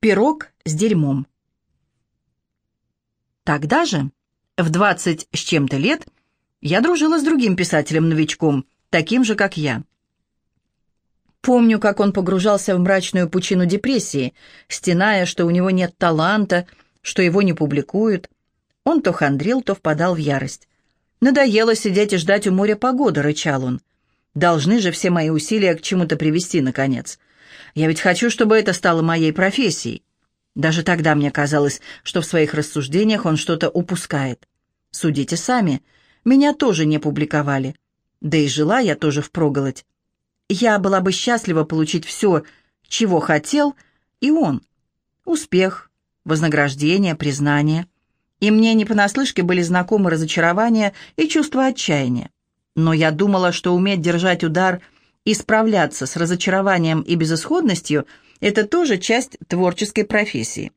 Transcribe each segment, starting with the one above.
Пирог с дерьмом. Тогда же, в двадцать с чем-то лет, я дружила с другим писателем-новичком, таким же, как я. Помню, как он погружался в мрачную пучину депрессии, стеная, что у него нет таланта, что его не публикуют. Он то хандрил, то впадал в ярость. «Надоело сидеть и ждать у моря погоды», — рычал он. «Должны же все мои усилия к чему-то привести, наконец. Я ведь хочу, чтобы это стало моей профессией. Даже тогда мне казалось, что в своих рассуждениях он что-то упускает. Судите сами, меня тоже не публиковали. Да и жила я тоже впроголодь. Я была бы счастлива получить все, чего хотел, и он. Успех, вознаграждение, признание. И мне не понаслышке были знакомы разочарования и чувство отчаяния. Но я думала, что уметь держать удар – и справляться с разочарованием и безысходностью – это тоже часть творческой профессии.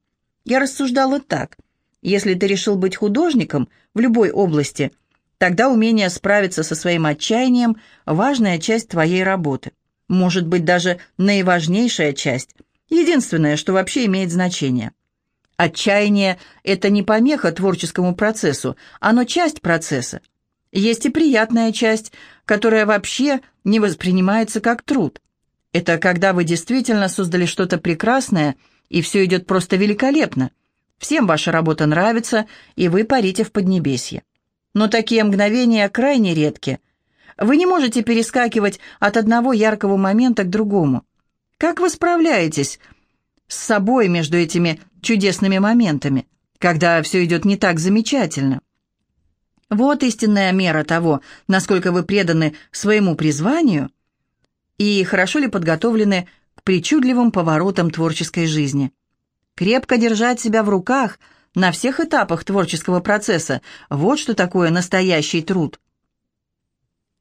Я рассуждала так. Если ты решил быть художником в любой области, тогда умение справиться со своим отчаянием – важная часть твоей работы. Может быть, даже наиважнейшая часть, единственное, что вообще имеет значение. Отчаяние – это не помеха творческому процессу, оно часть процесса. Есть и приятная часть, которая вообще не воспринимается как труд. Это когда вы действительно создали что-то прекрасное, и все идет просто великолепно. Всем ваша работа нравится, и вы парите в Поднебесье. Но такие мгновения крайне редки. Вы не можете перескакивать от одного яркого момента к другому. Как вы справляетесь с собой между этими чудесными моментами, когда все идет не так замечательно? Вот истинная мера того, насколько вы преданы своему призванию и хорошо ли подготовлены к причудливым поворотам творческой жизни. Крепко держать себя в руках на всех этапах творческого процесса – вот что такое настоящий труд.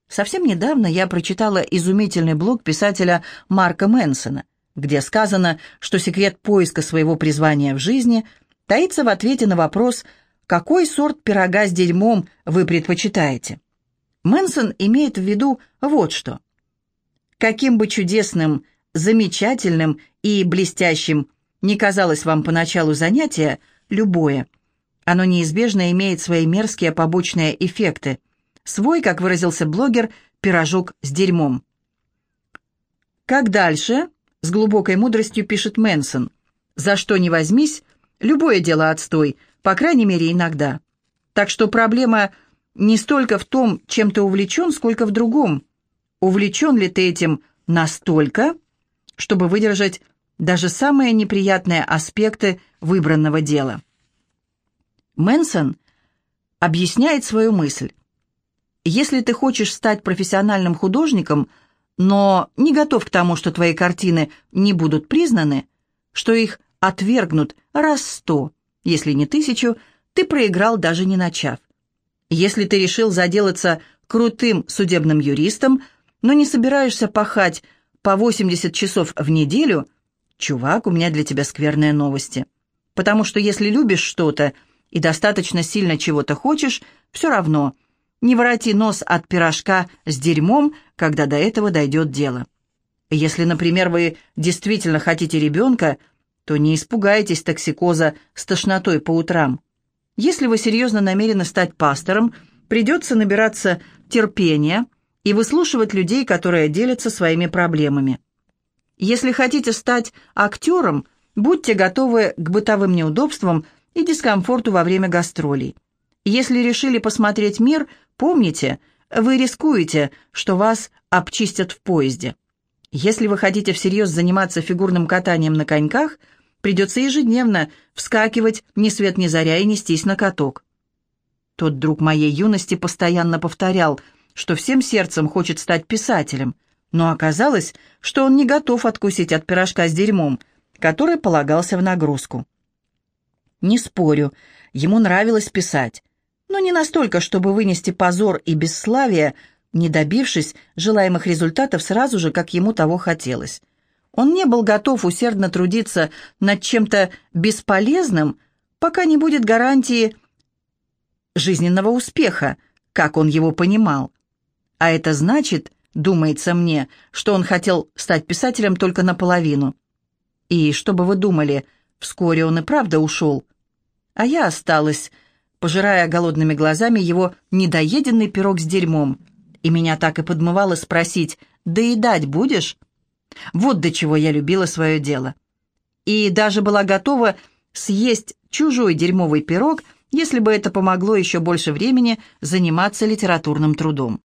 Совсем недавно я прочитала изумительный блог писателя Марка Мэнсона, где сказано, что секрет поиска своего призвания в жизни таится в ответе на вопрос – какой сорт пирога с дерьмом вы предпочитаете. Мэнсон имеет в виду вот что. Каким бы чудесным, замечательным и блестящим не казалось вам поначалу занятие, любое, оно неизбежно имеет свои мерзкие побочные эффекты. Свой, как выразился блогер, пирожок с дерьмом. Как дальше, с глубокой мудростью пишет Мэнсон, за что не возьмись, любое дело отстой – по крайней мере, иногда. Так что проблема не столько в том, чем ты увлечен, сколько в другом. Увлечен ли ты этим настолько, чтобы выдержать даже самые неприятные аспекты выбранного дела? Мэнсон объясняет свою мысль. Если ты хочешь стать профессиональным художником, но не готов к тому, что твои картины не будут признаны, что их отвергнут раз сто, если не тысячу, ты проиграл, даже не начав. Если ты решил заделаться крутым судебным юристом, но не собираешься пахать по 80 часов в неделю, чувак, у меня для тебя скверные новости. Потому что если любишь что-то и достаточно сильно чего-то хочешь, все равно не вороти нос от пирожка с дерьмом, когда до этого дойдет дело. Если, например, вы действительно хотите ребенка – то не испугайтесь токсикоза с тошнотой по утрам. Если вы серьезно намерены стать пастором, придется набираться терпения и выслушивать людей, которые делятся своими проблемами. Если хотите стать актером, будьте готовы к бытовым неудобствам и дискомфорту во время гастролей. Если решили посмотреть мир, помните, вы рискуете, что вас обчистят в поезде. Если вы хотите всерьез заниматься фигурным катанием на коньках – Придется ежедневно вскакивать ни свет ни заря и нестись на каток. Тот друг моей юности постоянно повторял, что всем сердцем хочет стать писателем, но оказалось, что он не готов откусить от пирожка с дерьмом, который полагался в нагрузку. Не спорю, ему нравилось писать, но не настолько, чтобы вынести позор и бесславие, не добившись желаемых результатов сразу же, как ему того хотелось. Он не был готов усердно трудиться над чем-то бесполезным, пока не будет гарантии жизненного успеха, как он его понимал. А это значит, думается мне, что он хотел стать писателем только наполовину. И, что бы вы думали, Вскоре он и правда ушел. А я осталась, пожирая голодными глазами его недоеденный пирог с дерьмом. И меня так и подмывало спросить, «Доедать будешь?» Вот до чего я любила свое дело. И даже была готова съесть чужой дерьмовый пирог, если бы это помогло еще больше времени заниматься литературным трудом.